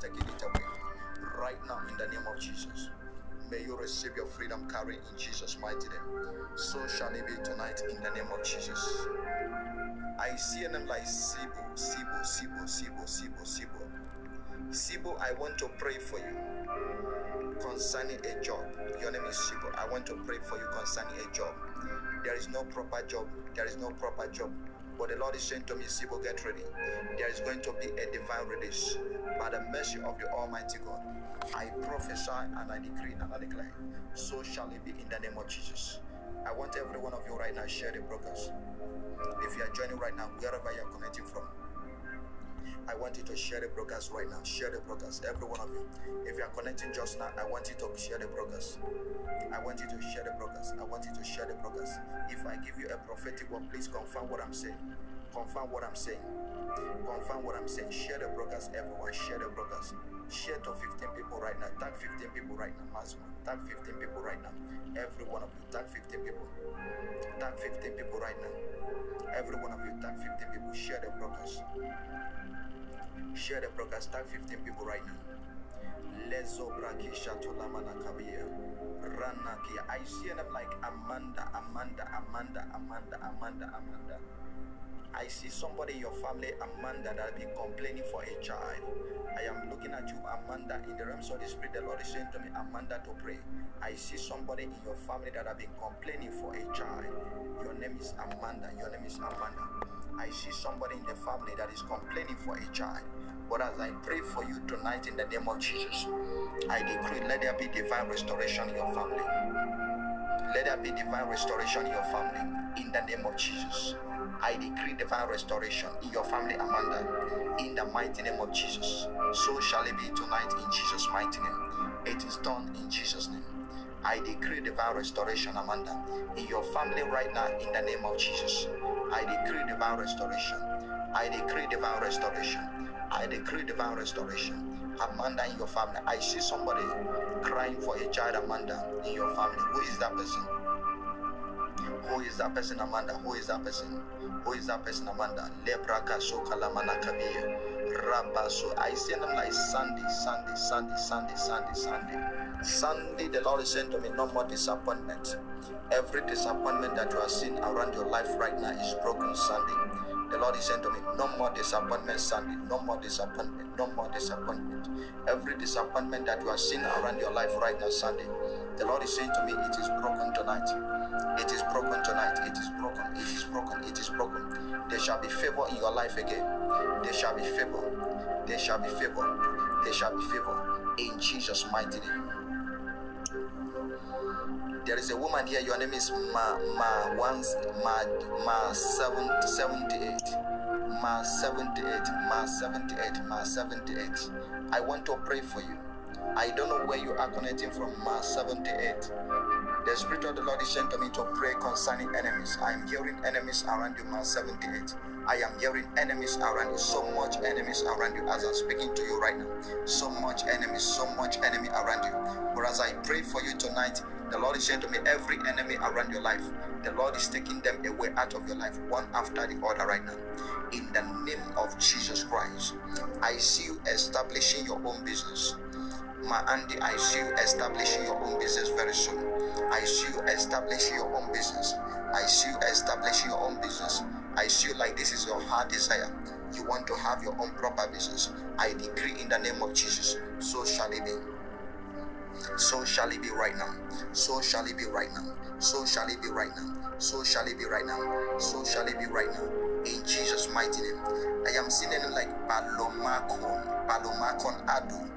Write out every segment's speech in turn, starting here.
taking it away. Right now, in the name of Jesus. May you receive your freedom carry in Jesus' mighty name. So shall it be tonight in the name of Jesus. I see a name like Sibo, Sibo, Sibo, Sibo, Sibo, Sibo. Sibo, I want to pray for you concerning a job. Your name is Sibo. I want to pray for you concerning a job. There is no proper job. There is no proper job. But the Lord is saying to me, Sibo, get ready. There is going to be a divine release by the mercy of the Almighty God. I prophesy and I decree and I declare. So shall it be in the name of Jesus. I want every one of you right now share the broadcast. If you are joining right now, wherever you are connecting from, I want you to share the broadcast right now. Share the broadcast, every one of you. If you are connecting just now, I want you to share the broadcast. I want you to share the broadcast. I want you to share the broadcast. If I give you a prophetic word, please confirm what I'm saying. Confirm what I'm saying. Confirm what I'm saying. Share the broadcast, everyone. Share the broadcast. Share to 15 people right now. Tag 15 people right now. Maximum. Tag 15 people right now. Every one of you. Tag 15 people. Tag 15 people right now. Every one of you. Tag 15 people. Share the broadcast. Share the broadcast. Tag 15 people right now. Lezo Brakisha Tolamana Kabia. Ranaki. I see them like Amanda, Amanda, Amanda, Amanda, Amanda, Amanda. I see somebody in your family, Amanda, that have been complaining for a child. I am looking at you, Amanda, in the realms of the spirit. The Lord is saying to me, Amanda, to pray. I see somebody in your family that have been complaining for a child. Your name is Amanda. Your name is Amanda. I see somebody in the family that is complaining for a child. But as I pray for you tonight in the name of Jesus, I decree let there be divine restoration in your family. Let there be divine restoration in your family in the name of Jesus. I decree divine restoration in your family, Amanda, in the mighty name of Jesus. So shall it be tonight in Jesus' mighty name. It is done in Jesus' name. I decree divine restoration, Amanda, in your family right now in the name of Jesus. I decree divine restoration. I decree divine restoration. I decree divine restoration. Amanda in your family. I see somebody crying for a child, Amanda, in your family. Who is that person? Who is that person, Amanda? Who is that person? Who is that person, Amanda? Lebraka so kalamana kabiya. Rabba so I see them like Sunday, Sunday, Sunday, Sunday, Sunday, Sunday. Sunday, the Lord is saying to me, no more disappointment. Every disappointment that you are seeing around your life right now is broken Sunday. The Lord is saying to me, no more disappointment Sunday, no more disappointment, no more disappointment. Every disappointment that you are seeing around your life right now Sunday, the Lord is saying to me, it is broken tonight. It is broken tonight. It is broken. It is broken. It is broken. There shall be favor in your life again. There shall be favor. There shall be favor. There shall be favor. In Jesus' mighty name. There is a woman here. Your name is Ma Ma Once Ma Ma seven seventy eight. Ma seventy eight. Ma seventy eight. Ma seventy eight. I want to pray for you. I don't know where you are connecting from. Ma seventy eight. The Spirit of the Lord is sent to me to pray concerning enemies. I am hearing enemies around you, man 78. I am hearing enemies around you, so much enemies around you as I'm speaking to you right now. So much enemies, so much enemy around you. But as I pray for you tonight, the Lord is saying to me, every enemy around your life, the Lord is taking them away out of your life, one after the other right now. In the name of Jesus Christ, I see you establishing your own business. My Andy, I see you establishing your own business. I see you establishing your own business. I see you establishing your own business. I see you like this is your heart desire. You want to have your own proper business. I decree in the name of Jesus, so shall it be. So shall it be right now. So shall it be right now. So shall it be right now. So shall it be right now. So shall it be right now. In Jesus' mighty name. I am seeing like Palomakon. Palomakon Adu.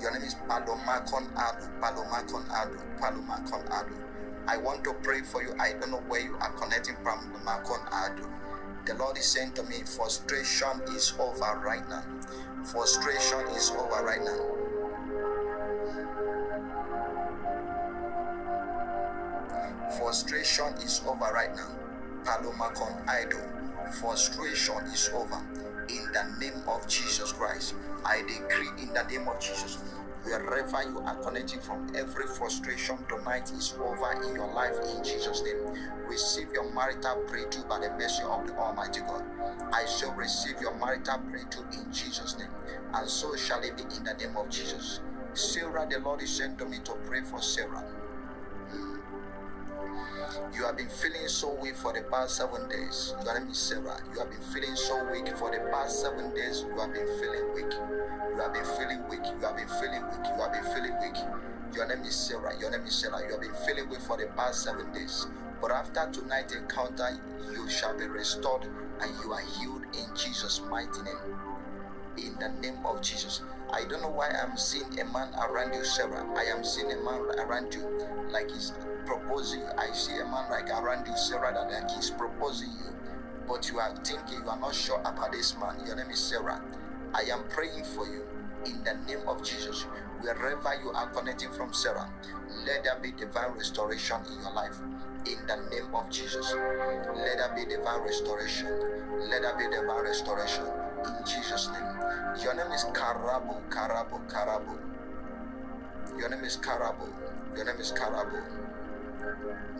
Your name is Palomakon Adu. Palomakon Adu. Palomakon Adu. I want to pray for you. I don't know where you are connecting from Makon Adu. The Lord is saying to me, frustration is over right now. Frustration is over right now. Frustration is over right now. Palomakon idol. Frustration is over. In the name of Jesus Christ, I decree in the name of Jesus, Wherever you are connecting from, every frustration tonight is over in your life in Jesus' name. Receive your marital breakthrough by the mercy of the Almighty God. I shall receive your marital breakthrough in Jesus' name, and so shall it be in the name of Jesus. Sarah, the Lord is sent to me to pray for Sarah. You have been feeling so weak for the past seven days. Your name is Sarah. You have been feeling so weak for the past seven days. You have been feeling weak. You have been feeling weak. You have been feeling weak. You have been feeling weak. Your name is Sarah. Your name is Sarah. You have been feeling weak for the past seven days. But after tonight's encounter, you shall be restored and you are healed in Jesus' mighty name. In the name of Jesus. I don't know why I'm seeing a man around you, Sarah. I am seeing a man around you like he's proposing. you. I see a man like around you, Sarah, that like he's proposing you. But you are thinking you are not sure about this man. Your name is Sarah. I am praying for you in the name of Jesus. Wherever you are connecting from, Sarah, let there be divine restoration in your life. In the name of Jesus. Let there be divine restoration. Let there be divine restoration. In Jesus' name. Your name is Karabo, Karabo, Karabo. Your name is Karabo. Your name is Karabo.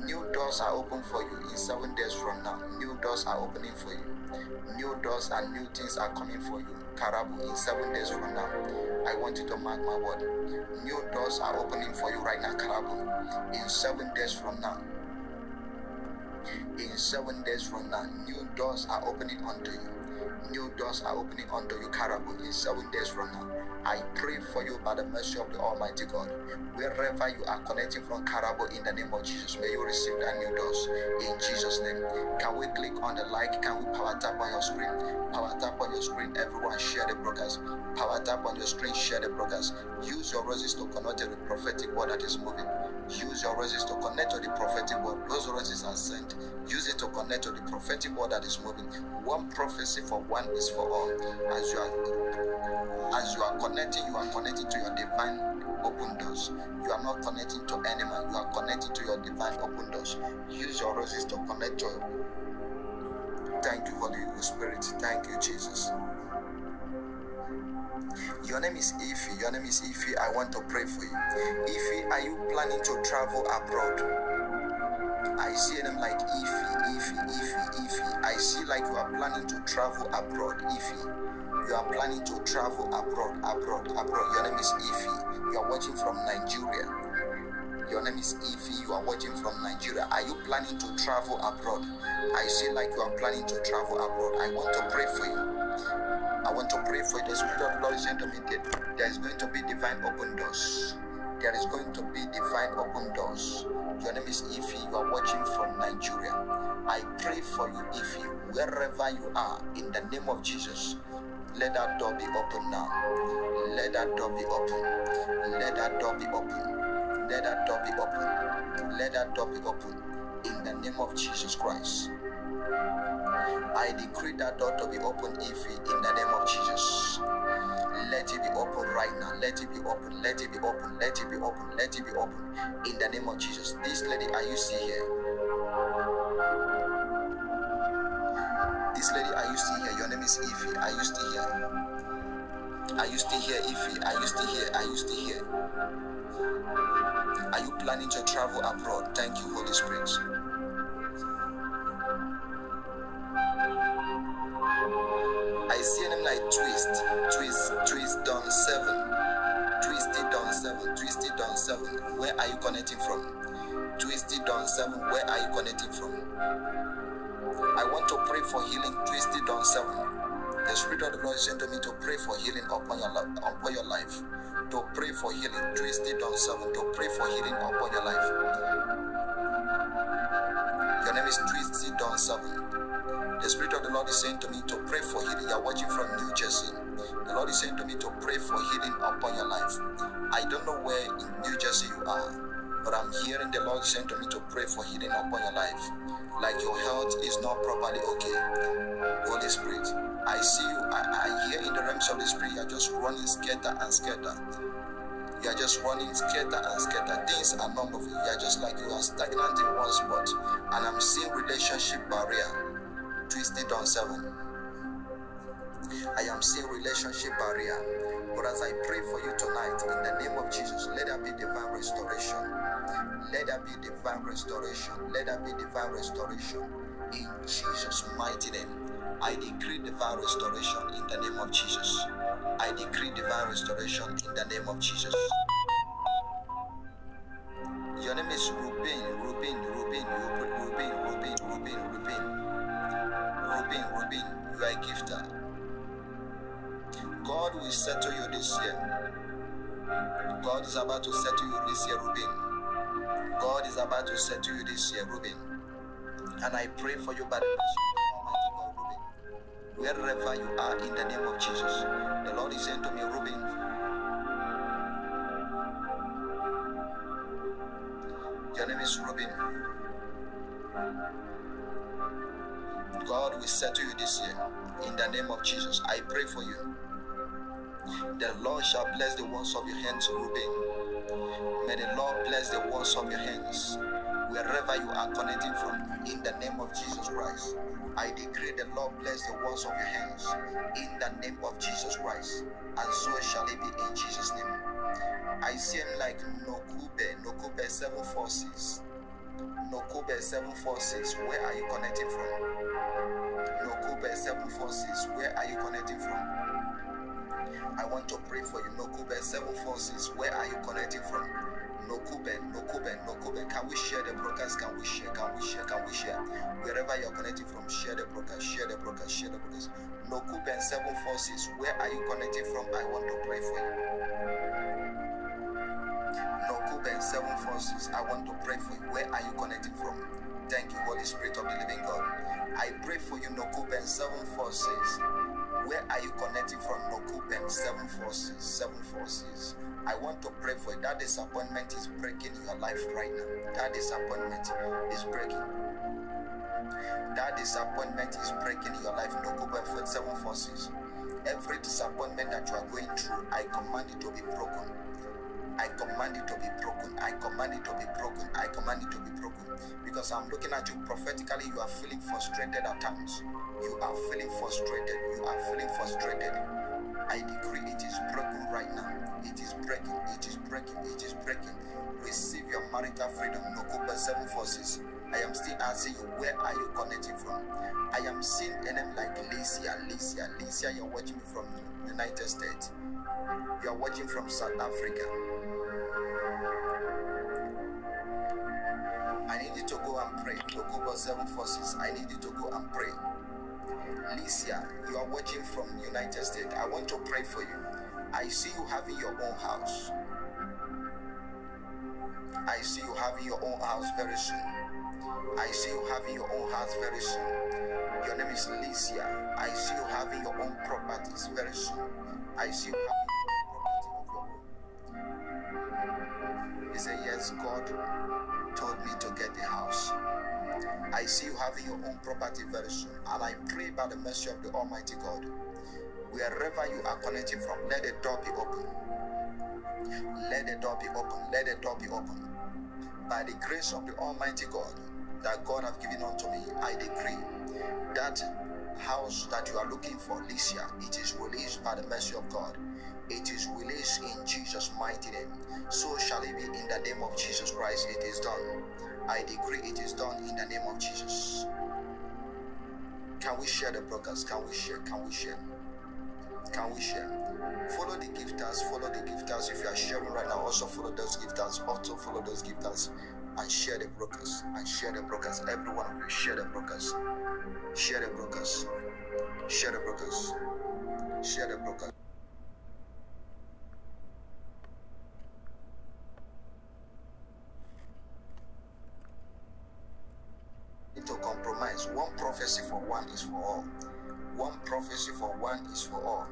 New doors are open for you in seven days from now. New doors are opening for you. New doors and new things are coming for you. Karabo, in seven days from now. I want you to mark my word. New doors are opening for you right now, Karabo. In seven days from now. In seven days from now, new doors are opening unto you. New doors are opening unto you, Karabo, in seven days from now. I pray for you by the mercy of the Almighty God. Wherever you are connecting from Karabo in the name of Jesus, may you receive that new doors in Jesus' name. Can we click on the like? Can we power tap on your screen? Power tap on your screen. Everyone share the broadcast. Power tap on your screen. Share the broadcast. Use your roses to connect to the prophetic word that is moving. Use your roses to connect to the prophetic word. Those roses are sent. Use it to connect to the prophetic word that is moving. One prophecy for one is for all. As you are as you are connecting, you are connecting to your divine open doors. You are not connecting to anyone, you are connecting to your divine open doors. Use your roses to connect to Thank you, Holy Spirit. Thank you, Jesus. Your name is Ify. Your name is Ify. I want to pray for you. Ify, are you planning to travel abroad? I see them like Ify, Ify, Ify, Ify. I see like you are planning to travel abroad, Ify. You are planning to travel abroad, abroad, abroad. Your name is Ify. You are watching from Nigeria. Your name is Ify. You are watching from Nigeria. Are you planning to travel abroad? I see like you are planning to travel abroad. I want to pray for you. I want to pray for you. The Spirit of the Lord is saying to me that there is going to be divine open doors. There is going to be divine open doors. Your name is Ify. You are watching from Nigeria. I pray for you, Ify, wherever you are, in the name of Jesus. Let that door be open now. Let that door be open. Let that door be open. Let that door be open. Let that door be open. In the name of Jesus Christ. I decree that door to be open, Ify, in the name of Jesus. Let it be open right now. Let it be open. Let it be open. Let it be open. Let it be open. In the name of Jesus. This lady, are you still here? This lady, are you still here? Your name is Ify. Are you still here? Are you still here, Ify? Are you still here? Are you still here? Are you planning to travel abroad? Thank you, Holy Spirit. I see name like Twist, Twist, Twist Down 7, Twisted Down 7, Twisted Down 7. Where are you connecting from? Twisted Down 7, where are you connecting from? I want to pray for healing, Twisted Down 7. The Spirit of the Lord sent me to pray for healing upon your, li- upon your life. To pray for healing, Twisted Down 7. To pray for healing upon your life. Your name is Twisted Down 7. The Spirit of the Lord is saying to me to pray for healing. You are watching from New Jersey. The Lord is saying to me to pray for healing upon your life. I don't know where in New Jersey you are, but I'm hearing the Lord saying to me to pray for healing upon your life. Like your health is not properly okay. Holy Spirit, I see you. I, I hear in the realms of the Spirit, you are just running scatter and scatter. You are just running scatter and scatter. Things are not moving. You You are just like you are stagnant in one spot. And I'm seeing relationship barrier twisted on seven. I am seeing relationship barrier. But as I pray for you tonight, in the name of Jesus, let there be divine restoration. Let there be divine restoration. Let there be divine restoration. In Jesus' mighty name, I decree divine restoration in the name of Jesus. I decree divine restoration in the name of Jesus. Your name is Rubin, Rubin, Rubin, Rubin, Rubin, Rubin, Rubin, Rubin. Rubin, Rubin. You are a gifter. God will settle you this year. God is about to settle you this year, Rubin. God is about to settle you this year, Rubin. And I pray for you by the Almighty God, Rubin. Wherever you are, in the name of Jesus, the Lord is saying to me, Rubin. Your name is Rubin. God will settle you this year. In the name of Jesus, I pray for you. The Lord shall bless the works of your hands, Reuben. May the Lord bless the works of your hands wherever you are connecting from. In the name of Jesus Christ, I decree the Lord bless the works of your hands. In the name of Jesus Christ, and so shall it be in Jesus' name. I see him like Nokube, Nokube 746. Nokube 746, where are you connecting from? Nokube 746, where are you connecting from? I want to pray for you. Nokube 746. Where are you connecting from? Nokube, Nokube, Nokube. Can we share the broadcast? Can we share? Can we share? Can we share? Wherever you're connecting from, share the broadcast, share the broadcast, share the broadcast. Nokube 746. Where are you connecting from? I want to pray for you. Nokube 746. I want to pray for you. Where are you connecting from? Thank you, Holy Spirit of the Living God. I pray for you, Nokube 746. Where are you connecting from? Nokupen, seven forces, seven forces. I want to pray for you. That disappointment is breaking your life right now. That disappointment is breaking. That disappointment is breaking your life. Nokupen for seven forces. Every disappointment that you are going through, I command it to be broken. I command it to be broken. I command it to be broken. I command it to be broken. Because I'm looking at you prophetically, you are feeling frustrated at times. You are feeling frustrated. You are feeling frustrated. I decree it is broken right now. It is breaking. It is breaking. It is breaking. Receive your marital freedom. No Cooper seven forces. I am still asking you, where are you connecting from? I am seeing name like Licia, Licia, Licia. You're watching me from the United States. You are watching from South Africa. Pray. Local seven forces. I need you to go and pray. Licia, you are watching from United States. I want to pray for you. I see you having your own house. I see you having your own house very soon. I see you having your own house very soon. Your name is Licia. I see you having your own properties very soon. I see you having your own property of your own. He said, Yes, God told me to get the house. I see you having your own property very soon. And I pray by the mercy of the Almighty God, wherever you are connecting from, let the door be open. Let the door be open. Let the door be open. By the grace of the Almighty God that God have given unto me, I decree that house that you are looking for, Licia, it is released by the mercy of God. It is released Jesus' mighty name. So shall it be in the name of Jesus Christ. It is done. I decree it is done in the name of Jesus. Can we share the broadcast? Can we share? Can we share? Can we share? Follow the gifters, follow the gifters. If you are sharing right now, also follow those gifters, also follow those gifters and share the broadcast. And share the broadcast. Every one of you share the broadcast. Share the broadcast. Share the broadcast. Share the broadcast. To compromise. One prophecy for one is for all. One prophecy for one is for all.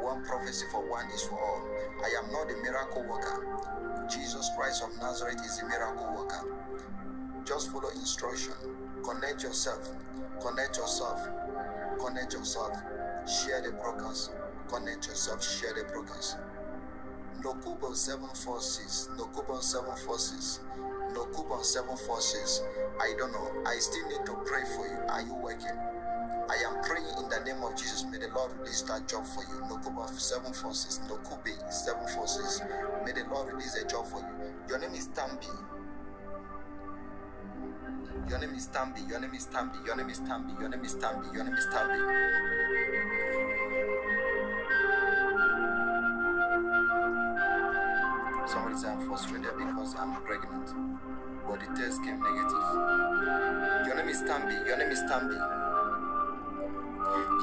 One prophecy for one is for all. I am not a miracle worker. Jesus Christ of Nazareth is a miracle worker. Just follow instruction. Connect yourself. Connect yourself. Connect yourself. Share the broadcast. Connect yourself. Share the broadcast. Nokubo 746. Nokubo 746. Nokubo 746. I don't know. I still need to pray for you. Are you working? I am praying in the name of Jesus. May the Lord release that job for you. Nokuba 746, Nokube 746. May the Lord release a job for you. Your name is Tambi. Your name is Tambi. Your name is Tambi. Your name is Tambi. Your name is Tambi. Your name is Tambi. Somebody said I'm frustrated because I'm pregnant, but the test came negative. Your name is Tambi. Your name is Tambi.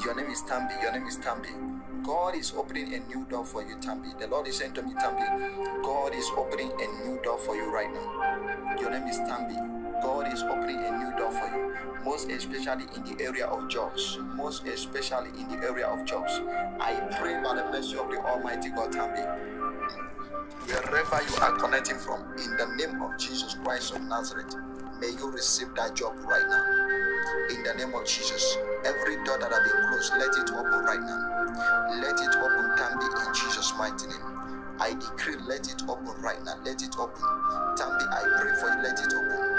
Your name is Tambi. Your name is Tambi. God is opening a new door for you, Tambi. The Lord is saying to me, Tambi, God is opening a new door for you right now. Your name is Tambi. God is opening a new door for you, most especially in the area of jobs. Most especially in the area of jobs. I pray by the mercy of the Almighty God, Tambi wherever you are connecting from, in the name of Jesus Christ of Nazareth, may you receive that job right now. In the name of Jesus, every door that has been closed, let it open right now. Let it open, Tambi, in Jesus' mighty name. I decree, let it open right now. Let it open. Tambi, I pray for you, let it open.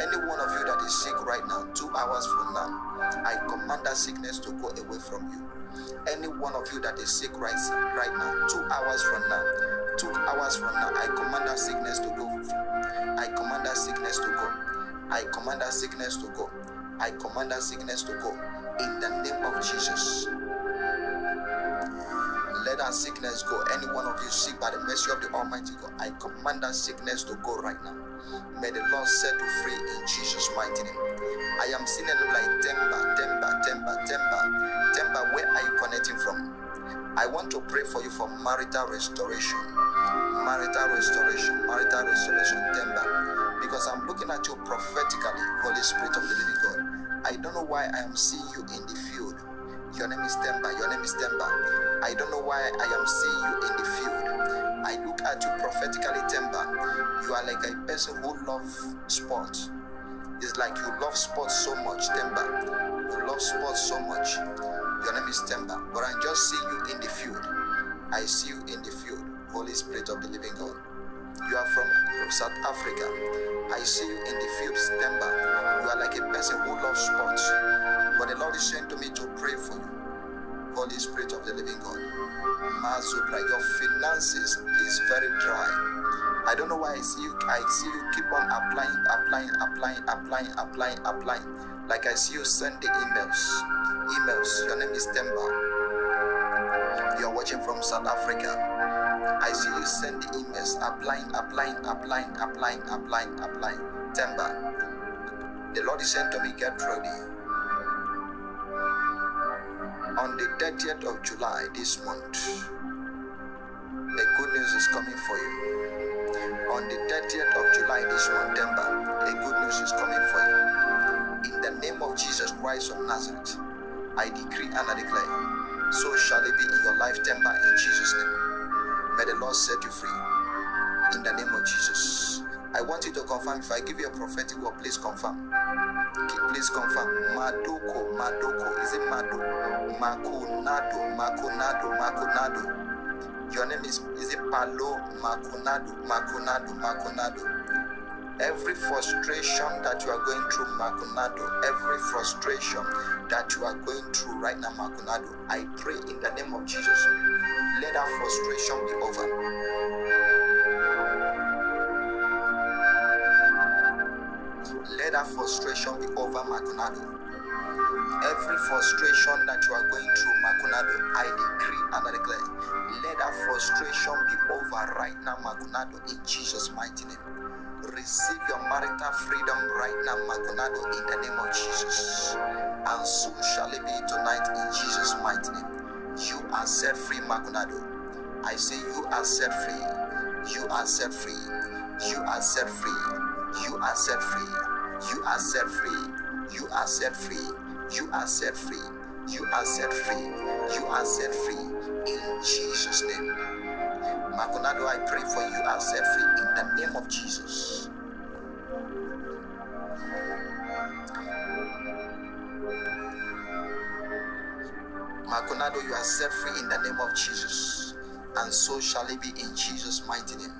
Any one of you that is sick right now, two hours from now, I command that sickness to go away from you. Any one of you that is sick right, right now, two hours from now, two hours from now, I command that sickness to go. I command that sickness to go. I command that sickness to go. I command that sickness to go. In the name of Jesus. That sickness go. Any one of you sick by the mercy of the Almighty God, I command that sickness to go right now. May the Lord set you free in Jesus' mighty name. I am seeing it like Temba, Temba, Temba, Temba. Temba, where are you connecting from? I want to pray for you for marital restoration. Marital restoration, marital restoration, Temba. Because I'm looking at you prophetically, Holy Spirit of the living God. I don't know why I am seeing you in the field. Your name is Temba. Your name is Temba. I don't know why I am seeing you in the field. I look at you prophetically, Temba. You are like a person who loves sports. It's like you love sports so much, Temba. You love sports so much. Your name is Temba. But I just see you in the field. I see you in the field, Holy Spirit of the living God. You are from South Africa. I see you in the field, Temba. You are like a person who loves sports. But the Lord is saying to me to pray for you. Holy Spirit of the living God. Mazubra, your finances is very dry. I don't know why I see you. I see you keep on applying, applying, applying, applying, applying, applying. Like I see you send the emails. Emails. Your name is Temba. You're watching from South Africa. I see you send the emails, applying, applying, applying, applying, applying, applying. Temba. The Lord is saying to me, get ready. On the 30th of July this month, the good news is coming for you. On the 30th of July this month, Temba, the good news is coming for you. In the name of Jesus Christ of Nazareth, I decree and I declare, so shall it be in your life, Temba, in Jesus' name. May the Lord set you free. In the name of Jesus. I want you to confirm. If I give you a prophetic word, please confirm. Please confirm. Madoko, Madoko. Is it Mado? Makonado, Makonado, Makonado. Your name is is it Palo Makonado, Makonado, Makonado. Every frustration that you are going through, Makonado, every frustration that you are going through right now, Makonado, I pray in the name of Jesus, let that frustration be over. That frustration be over, Makonado. Every frustration that you are going through, Makonado, I decree and I declare, let that frustration be over right now, Makonado, in Jesus' mighty name. Receive your marital freedom right now, Makonado, in the name of Jesus. And so shall it be tonight in Jesus' mighty name. You are set free, Makonado. I say you are set free. You are set free. You are set free. You are set free. You are set free. You are set free. You are set free. You are set free. You are set free. In Jesus' name. Makonado, I pray for you are set free in the name of Jesus. Makonado, you are set free in the name of Jesus. And so shall it be in Jesus' mighty name.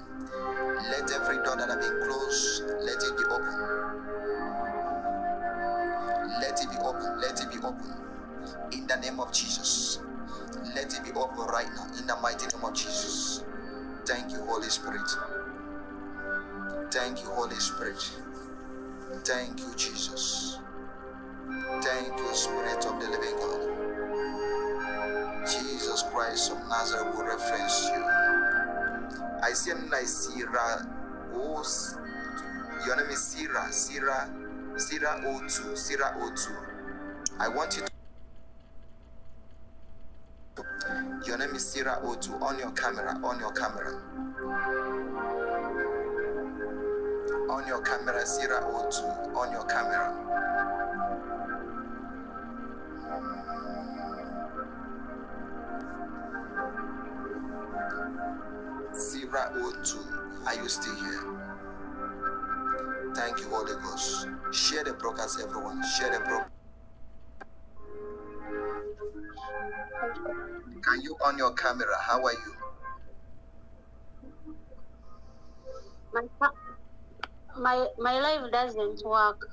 Let every door that has been closed, let it be open. Let it be open. Let it be open. In the name of Jesus. Let it be open right now. In the mighty name of Jesus. Thank you, Holy Spirit. Thank you, Holy Spirit. Thank you, Jesus. Thank you, Spirit of the living God. Jesus Christ of Nazareth will reference you. I see him like Sierra. Oh, your name is Sira. Sierra. Sierra O2. Sierra O2. I want you to. Your name is Sierra O2. On your camera. On your camera. On your camera. Sierra O2. On your camera. Sierra O2. Are you still here? Thank you, Holy Ghost. Share the broadcast, everyone. Share the broadcast. Can you on your camera? How are you? My my my life doesn't work.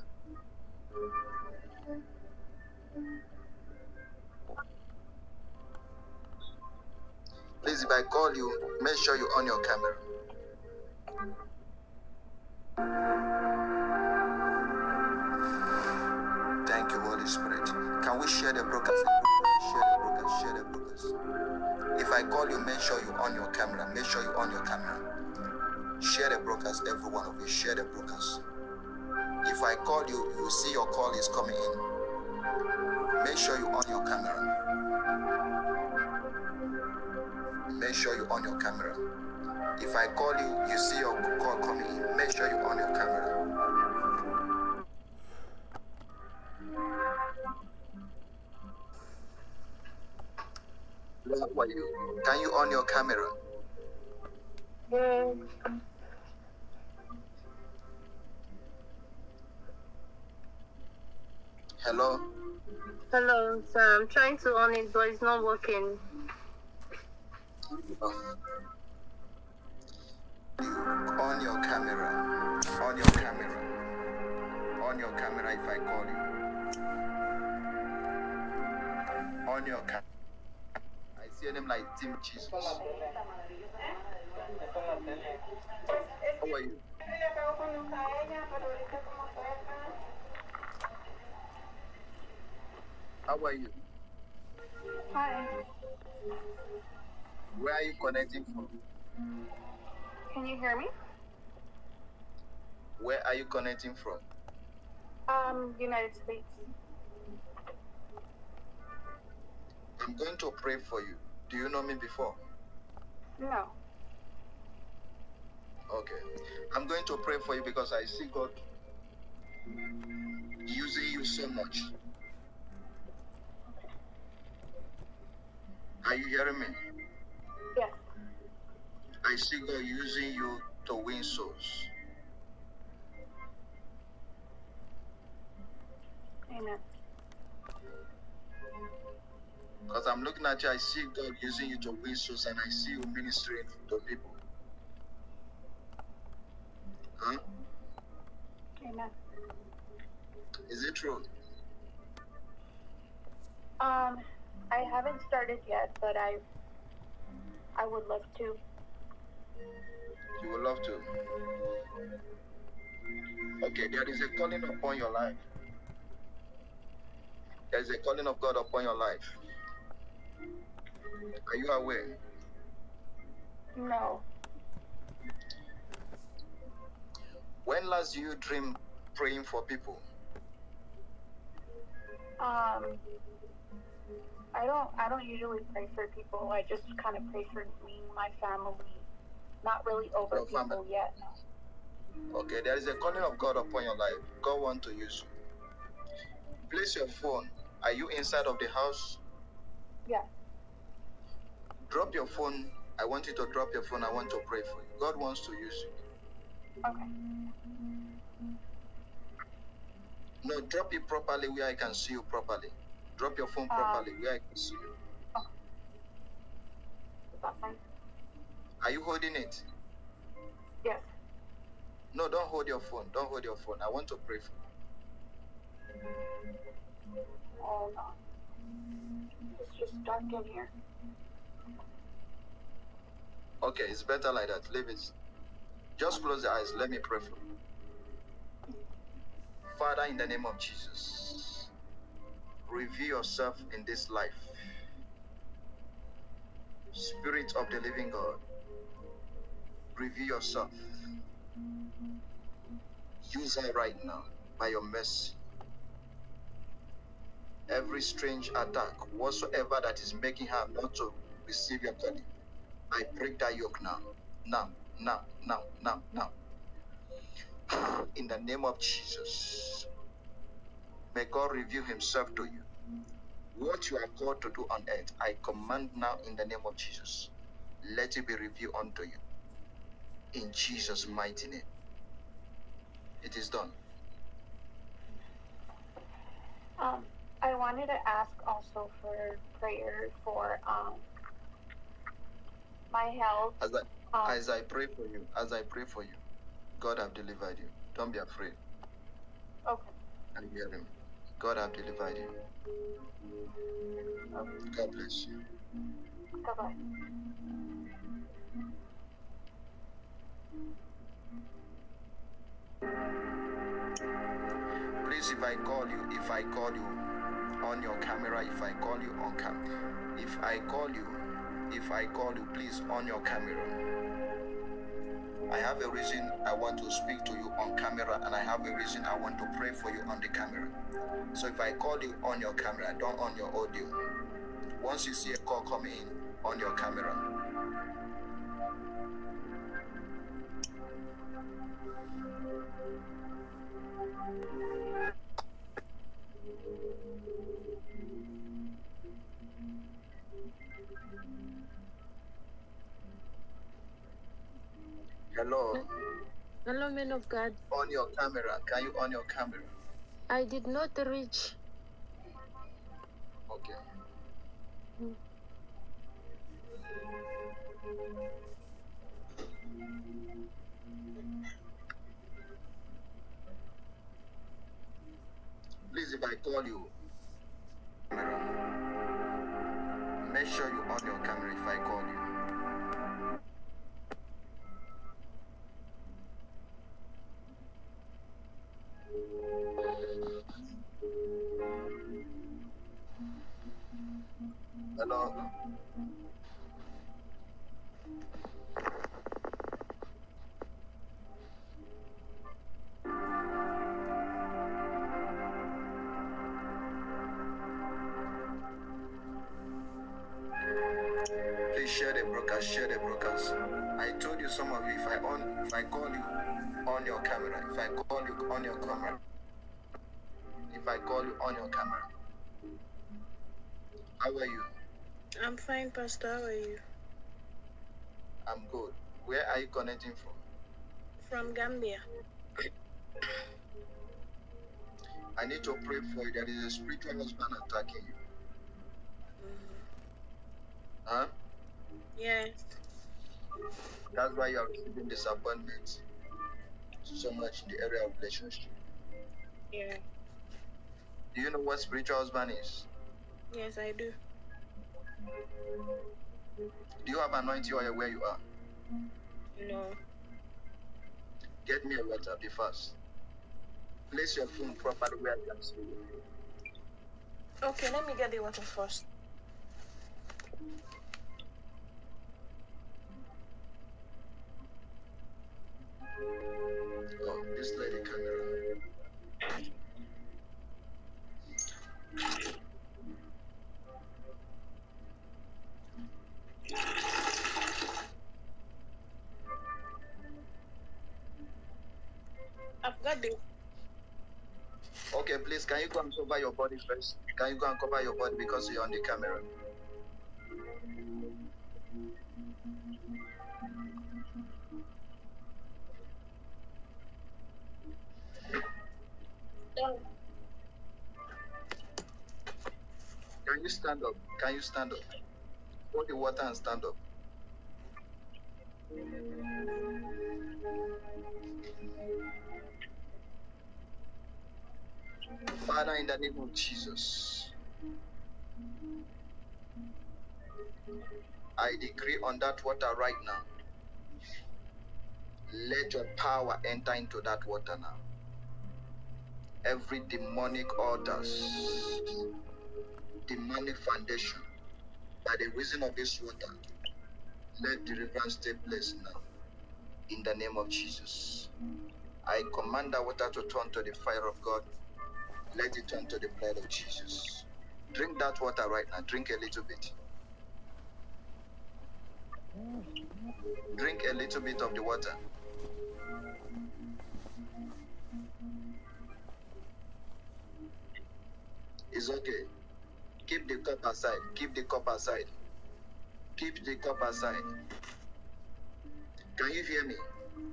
Please, if I call you, make sure you on your camera. Thank you, Holy Spirit. Can we share the broadcast? Share the broadcast. Share the broadcast. If I call you, make sure you on your camera. Make sure you on your camera. Share the broadcast, every one of you. Share the broadcast. If I call you, you will see your call is coming in. Make sure you on your camera. Make sure you on your camera. If I call you, you see your call coming in. Make sure you on your camera. How are you? Can you on your camera? Hello? Hello, sir. I'm trying to on it, but it's not working. Oh. On your camera. On your camera. On your camera if I call you. On your camera. I see a name like Tim Jesus. How are you? How are you? Hi, Where are you connecting from? Can you hear me? Where are you connecting from? Um, United States. I'm going to pray for you. Do you know me before? No. Okay. I'm going to pray for you because I see God using you so much. Are you hearing me? I see God using you to win souls. Amen. Because I'm looking at you, I see God using you to win souls and I see you ministering to people. Huh? Amen. Is it true? Um, I haven't started yet, but I, I would love to. You would love to. Okay, there is a calling upon your life. There is a calling of God upon your life. Are you aware? No. When last you dream praying for people? Um, I don't. I don't usually pray for people. I just kind of pray for me, and my family. Not really over family. people yet. Okay, there is a calling of God upon your life. God wants to use you. Place your phone. Are you inside of the house? Yeah. Drop your phone. I want you to drop your phone. I want to pray for you. God wants to use you. Okay. No, drop it properly where I can see you properly. Drop your phone Um, properly where I can see you. Is that fine? Are you holding it? Yes. No, don't hold your phone. Don't hold your phone. I want to pray for you. Hold on. It's just dark in here. Okay, it's better like that. Leave it. Just close your eyes. Let me pray for you. Father, in the name of Jesus, reveal yourself in this life. Spirit of the living God, reveal yourself. Use her right now by your mercy. Every strange attack, whatsoever that is making her not to receive your calling, I break that yoke now. Now, now, now, now, now. In the name of Jesus, may God reveal Himself to you. What you are called to do on earth, I command now in the name of Jesus. Let it be revealed unto you. In Jesus' mighty name. It is done. Um, I wanted to ask also for prayer for um my health. As I, Um, as I pray for you, as I pray for you, God have delivered you. Don't be afraid. okay. And hear Him. God have delivered you. God bless you. Bye bye. Please, if I call you, if I call you on your camera, if I call you on cam, if I call you, if I call you, please on your camera. I have a reason I want to speak to you on camera, and I have a reason I want to pray for you on the camera. So if I call you on your camera, don't on your audio. Once you see a call coming in on your camera, man of God. on your camera. Can you on your camera? I did not reach. Okay. Please, if I call you, camera, make sure you on your camera if I call you. Pastor. How are you? I'm good. Where are you connecting from? From Gambia. I need to pray for you. There is a spiritual husband attacking you. Mm-hmm. Huh? Yes. That's why you are receiving disappointment so much in the area of relationship. Yeah. Do you know what spiritual husband is? Yes, I do. Do you have anointing oil where you are? No. Get me a water, be fast. Place your phone properly where I can see you. Okay, let me get the water first. Oh, this lady camera. Okay, please, can you go and cover your body first? Can you go and cover your body because you're on the camera? Can you stand up? Can you stand up? Hold the water and stand up. Father, in the name of Jesus, I decree on that water right now. Let your power enter into that water now. Every demonic altars, demonic foundation, by the reason of this water, let deliverance take place now. In the name of Jesus. I command that water to turn to the fire of God. Let it turn to the blood of Jesus. Drink that water right now. Drink a little bit. Drink a little bit of the water. It's okay. Keep the cup aside. Keep the cup aside. Keep the cup aside. Can you hear me?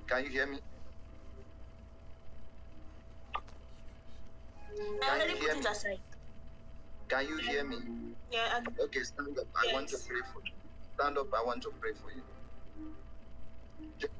Can you hear me? Can you hear me? Aside. Can you hear me? Yeah. I... Okay, stand up. I want to pray for you. Stand up. I want to pray for you. Just...